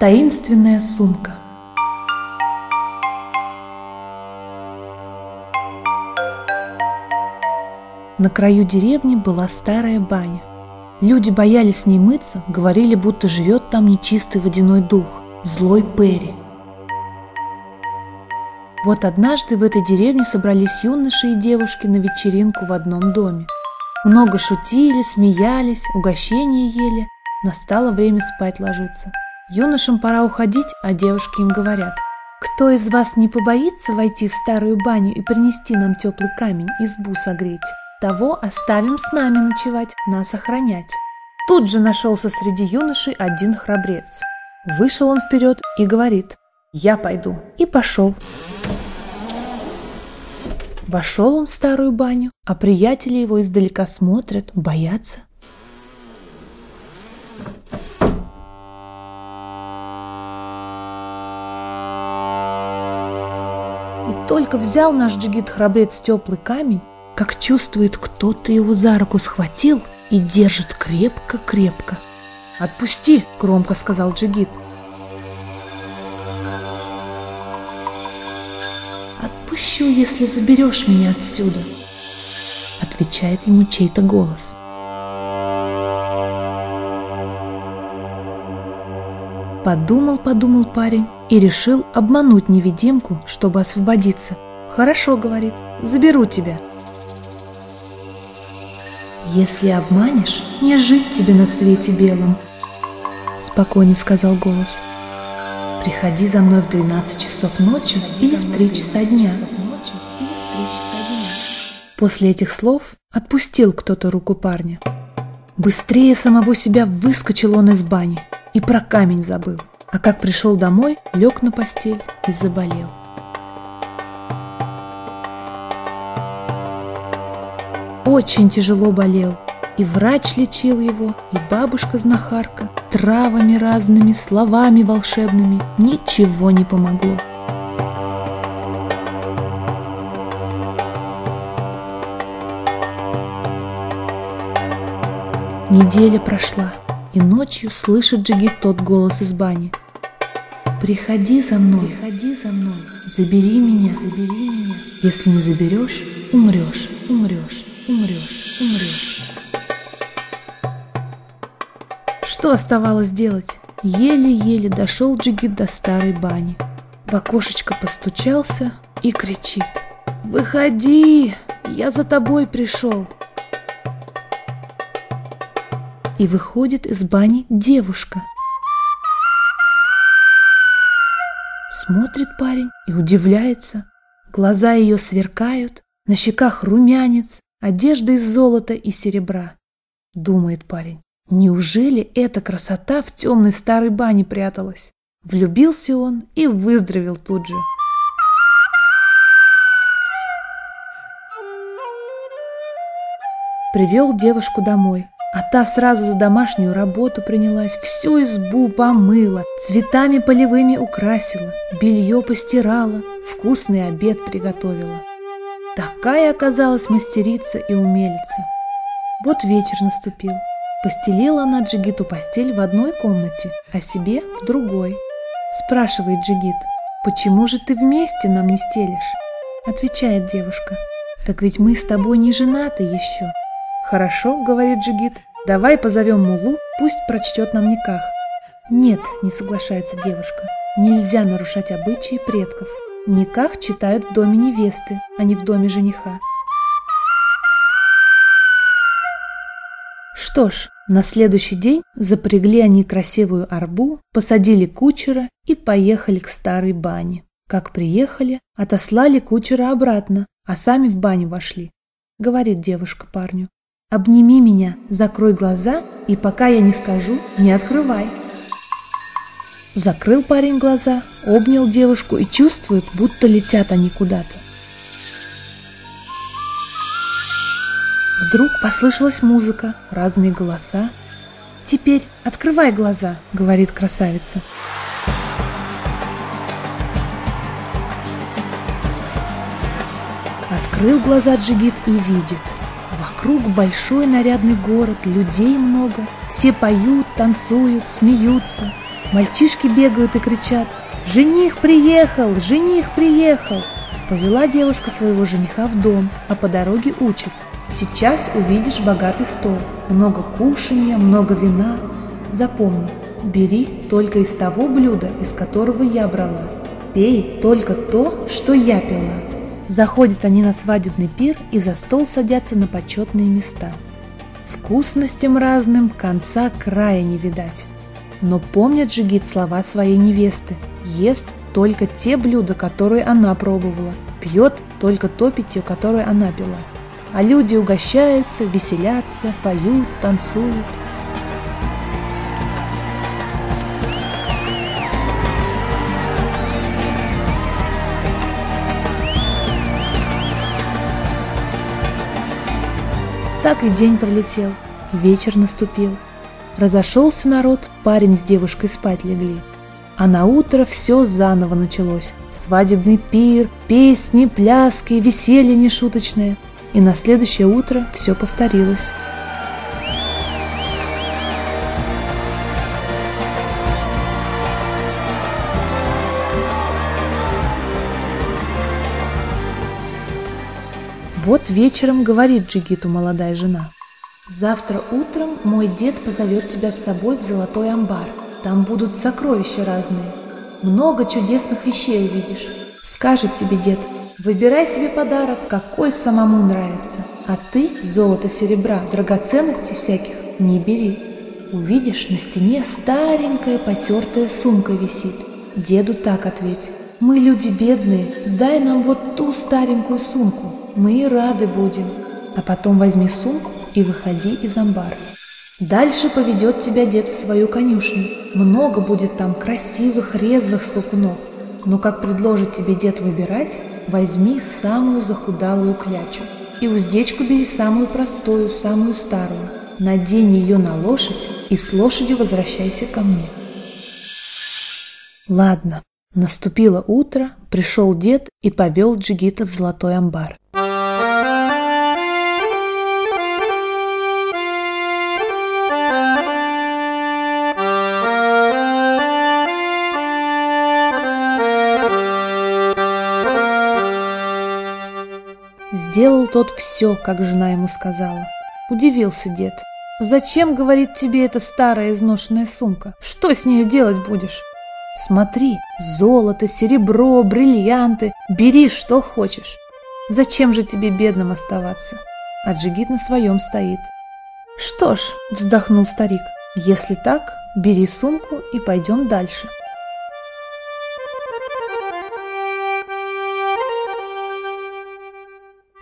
Таинственная сумка. На краю деревни была старая баня. Люди боялись с ней мыться, говорили, будто живет там нечистый водяной дух, злой Перри. Вот однажды в этой деревне собрались юноши и девушки на вечеринку в одном доме. Много шутили, смеялись, угощения ели. Настало время спать ложиться. Юношам пора уходить, а девушки им говорят. Кто из вас не побоится войти в старую баню и принести нам теплый камень, избу согреть? Того оставим с нами ночевать, нас охранять. Тут же нашелся среди юношей один храбрец. Вышел он вперед и говорит, я пойду. И пошел. Вошел он в старую баню, а приятели его издалека смотрят, боятся. Только взял наш джигит-храбрец теплый камень, как чувствует, кто-то его за руку схватил и держит крепко-крепко. «Отпусти!» – громко сказал джигит. «Отпущу, если заберешь меня отсюда», – отвечает ему чей-то голос. Подумал, подумал парень и решил обмануть невидимку, чтобы освободиться. «Хорошо», — говорит, — «заберу тебя». «Если обманешь, не жить тебе на свете белом», — спокойно сказал голос. «Приходи за мной в 12 часов ночи или в 3 часа дня». После этих слов отпустил кто-то руку парня. Быстрее самого себя выскочил он из бани и про камень забыл. А как пришел домой, лег на постель и заболел. Очень тяжело болел. И врач лечил его, и бабушка-знахарка травами разными, словами волшебными. Ничего не помогло. Неделя прошла. И ночью слышит Джигит тот голос из бани. «Приходи за мной, приходи за мной, забери меня, забери меня. Если не заберешь, умрешь, умрешь, умрешь, умрешь». Что оставалось делать? Еле-еле дошел Джигит до старой бани. В окошечко постучался и кричит. «Выходи! Я за тобой пришел!» И выходит из бани девушка. Смотрит парень и удивляется. Глаза ее сверкают, на щеках румянец, одежда из золота и серебра. Думает парень, неужели эта красота в темной старой бане пряталась? Влюбился он и выздоровел тут же. Привел девушку домой, а та сразу за домашнюю работу принялась, всю избу помыла, цветами полевыми украсила, белье постирала, вкусный обед приготовила. Такая оказалась мастерица и умелица. Вот вечер наступил. Постелила она Джигиту постель в одной комнате, а себе в другой. Спрашивает Джигит, почему же ты вместе нам не стелишь? Отвечает девушка, так ведь мы с тобой не женаты еще. «Хорошо», — говорит Джигит, — «давай позовем Мулу, пусть прочтет нам никах». «Нет», — не соглашается девушка, — «нельзя нарушать обычаи предков. Никах читают в доме невесты, а не в доме жениха». Что ж, на следующий день запрягли они красивую арбу, посадили кучера и поехали к старой бане. Как приехали, отослали кучера обратно, а сами в баню вошли. Говорит девушка парню, Обними меня, закрой глаза, и пока я не скажу, не открывай. Закрыл парень глаза, обнял девушку и чувствует, будто летят они куда-то. Вдруг послышалась музыка, разные голоса. «Теперь открывай глаза», — говорит красавица. Открыл глаза Джигит и видит — Вокруг большой нарядный город, людей много. Все поют, танцуют, смеются. Мальчишки бегают и кричат «Жених приехал! Жених приехал!» Повела девушка своего жениха в дом, а по дороге учит. Сейчас увидишь богатый стол, много кушанья, много вина. Запомни, бери только из того блюда, из которого я брала. Пей только то, что я пила. Заходят они на свадебный пир и за стол садятся на почетные места. Вкусностям разным конца края не видать. Но помнит Джигит слова своей невесты. Ест только те блюда, которые она пробовала, пьет только то питье, которое она пила. А люди угощаются, веселятся, поют, танцуют. Так и день пролетел, вечер наступил. Разошелся народ, парень с девушкой спать легли. А на утро все заново началось. Свадебный пир, песни, пляски, веселье нешуточное. И на следующее утро все повторилось. Вот вечером говорит Джигиту молодая жена. «Завтра утром мой дед позовет тебя с собой в золотой амбар. Там будут сокровища разные. Много чудесных вещей увидишь. Скажет тебе дед, выбирай себе подарок, какой самому нравится. А ты золото, серебра, драгоценностей всяких не бери. Увидишь, на стене старенькая потертая сумка висит. Деду так ответь. Мы люди бедные, дай нам вот ту старенькую сумку, мы и рады будем. А потом возьми сумку и выходи из амбара. Дальше поведет тебя дед в свою конюшню. Много будет там красивых, резвых скакунов. Но как предложит тебе дед выбирать, возьми самую захудалую клячу. И уздечку бери самую простую, самую старую. Надень ее на лошадь и с лошадью возвращайся ко мне. Ладно, наступило утро, пришел дед и повел Джигита в золотой амбар. Сделал тот все, как жена ему сказала. Удивился дед. «Зачем, — говорит, — тебе эта старая изношенная сумка? Что с нею делать будешь?» «Смотри, золото, серебро, бриллианты, бери, что хочешь. Зачем же тебе бедным оставаться?» А Джигит на своем стоит. «Что ж, — вздохнул старик, — если так, бери сумку и пойдем дальше».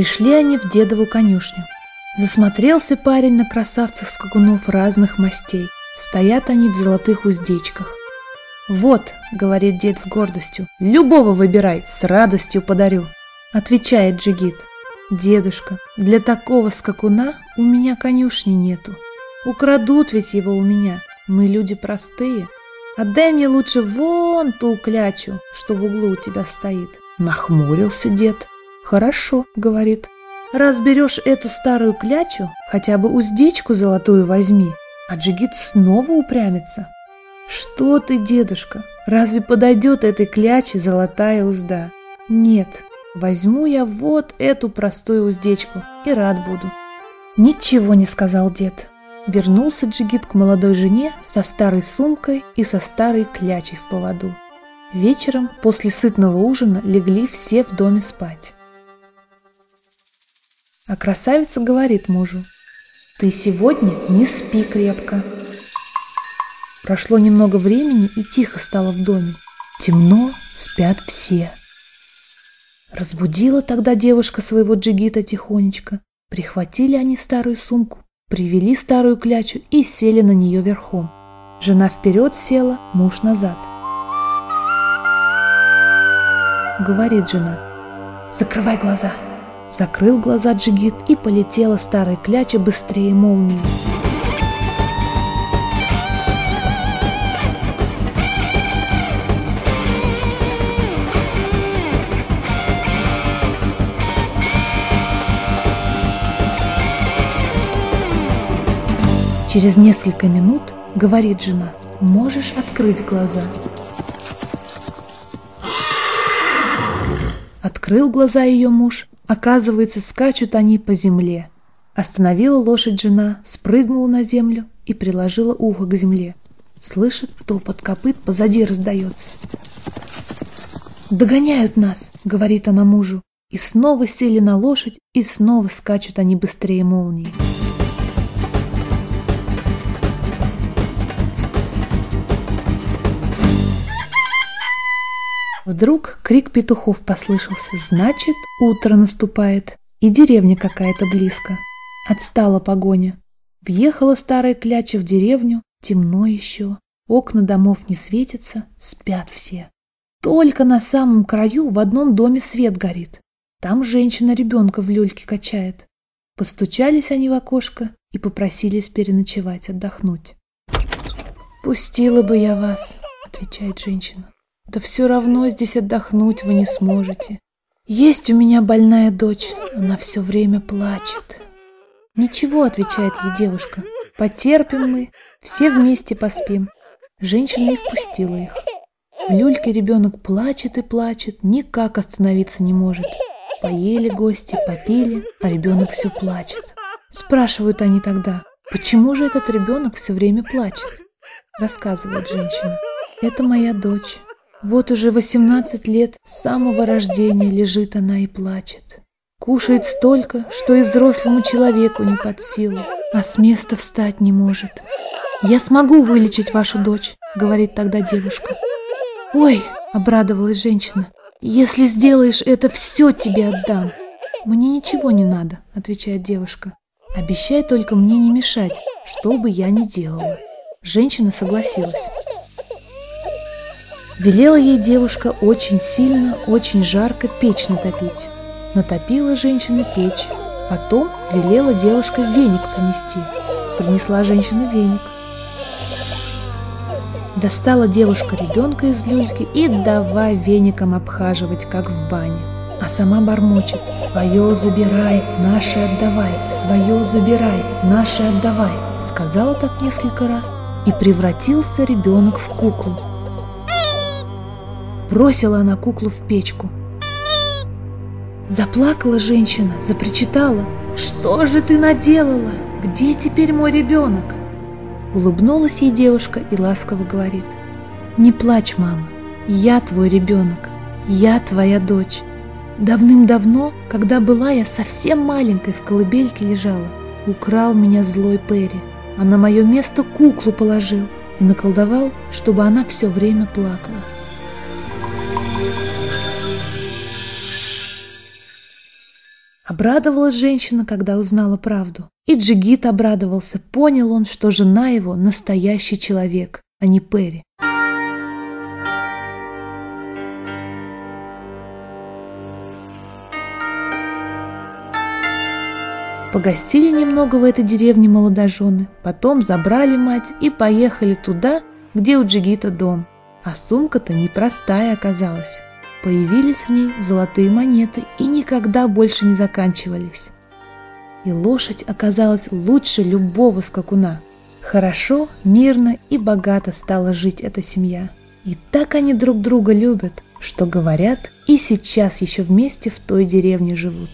Пришли они в дедову конюшню. Засмотрелся парень на красавцев скакунов разных мастей. Стоят они в золотых уздечках. «Вот», — говорит дед с гордостью, — «любого выбирай, с радостью подарю», — отвечает Джигит. «Дедушка, для такого скакуна у меня конюшни нету. Украдут ведь его у меня, мы люди простые. Отдай мне лучше вон ту клячу, что в углу у тебя стоит». Нахмурился дед. «Хорошо», — говорит. «Раз берешь эту старую клячу, хотя бы уздечку золотую возьми». А Джигит снова упрямится. «Что ты, дедушка, разве подойдет этой кляче золотая узда?» «Нет, возьму я вот эту простую уздечку и рад буду». Ничего не сказал дед. Вернулся Джигит к молодой жене со старой сумкой и со старой клячей в поводу. Вечером после сытного ужина легли все в доме спать. А красавица говорит мужу, «Ты сегодня не спи крепко». Прошло немного времени, и тихо стало в доме. Темно, спят все. Разбудила тогда девушка своего джигита тихонечко. Прихватили они старую сумку, привели старую клячу и сели на нее верхом. Жена вперед села, муж назад. Говорит жена, закрывай глаза. Закрыл глаза Джигит и полетела старая кляча быстрее молнии. Через несколько минут говорит жена – можешь открыть глаза. Открыл глаза ее муж, оказывается, скачут они по земле. Остановила лошадь жена, спрыгнула на землю и приложила ухо к земле. Слышит, топот копыт позади раздается. «Догоняют нас!» — говорит она мужу. И снова сели на лошадь, и снова скачут они быстрее молнии. Вдруг крик петухов послышался. Значит, утро наступает, и деревня какая-то близко. Отстала погоня. Въехала старая кляча в деревню, темно еще. Окна домов не светятся, спят все. Только на самом краю в одном доме свет горит. Там женщина ребенка в люльке качает. Постучались они в окошко и попросились переночевать, отдохнуть. «Пустила бы я вас», — отвечает женщина. «Да все равно здесь отдохнуть вы не сможете. Есть у меня больная дочь, она все время плачет». «Ничего», — отвечает ей девушка, — «потерпим мы, все вместе поспим». Женщина и впустила их. В люльке ребенок плачет и плачет, никак остановиться не может. Поели гости, попили, а ребенок все плачет. Спрашивают они тогда, почему же этот ребенок все время плачет? Рассказывает женщина. Это моя дочь. Вот уже 18 лет с самого рождения лежит она и плачет. Кушает столько, что и взрослому человеку не под силу, а с места встать не может. «Я смогу вылечить вашу дочь», — говорит тогда девушка. «Ой!» — обрадовалась женщина. «Если сделаешь это, все тебе отдам!» «Мне ничего не надо», — отвечает девушка. «Обещай только мне не мешать, что бы я ни делала». Женщина согласилась. Велела ей девушка очень сильно, очень жарко печь натопить. Натопила женщина печь. Потом велела девушка веник принести. Принесла женщина веник. Достала девушка ребенка из люльки и давай веником обхаживать, как в бане. А сама бормочет «Свое забирай, наше отдавай, свое забирай, наше отдавай». Сказала так несколько раз, и превратился ребенок в куклу. Бросила она куклу в печку. Заплакала женщина, запричитала. «Что же ты наделала? Где теперь мой ребенок?» Улыбнулась ей девушка и ласково говорит. «Не плачь, мама, я твой ребенок, я твоя дочь. Давным-давно, когда была я совсем маленькой, в колыбельке лежала, украл меня злой Перри, а на мое место куклу положил и наколдовал, чтобы она все время плакала. Обрадовалась женщина, когда узнала правду. И Джигит обрадовался. Понял он, что жена его настоящий человек, а не Перри. Погостили немного в этой деревне молодожены, потом забрали мать и поехали туда, где у Джигита дом. А сумка-то непростая оказалась. Появились в ней золотые монеты и никогда больше не заканчивались. И лошадь оказалась лучше любого скакуна. Хорошо, мирно и богато стала жить эта семья. И так они друг друга любят, что говорят, и сейчас еще вместе в той деревне живут.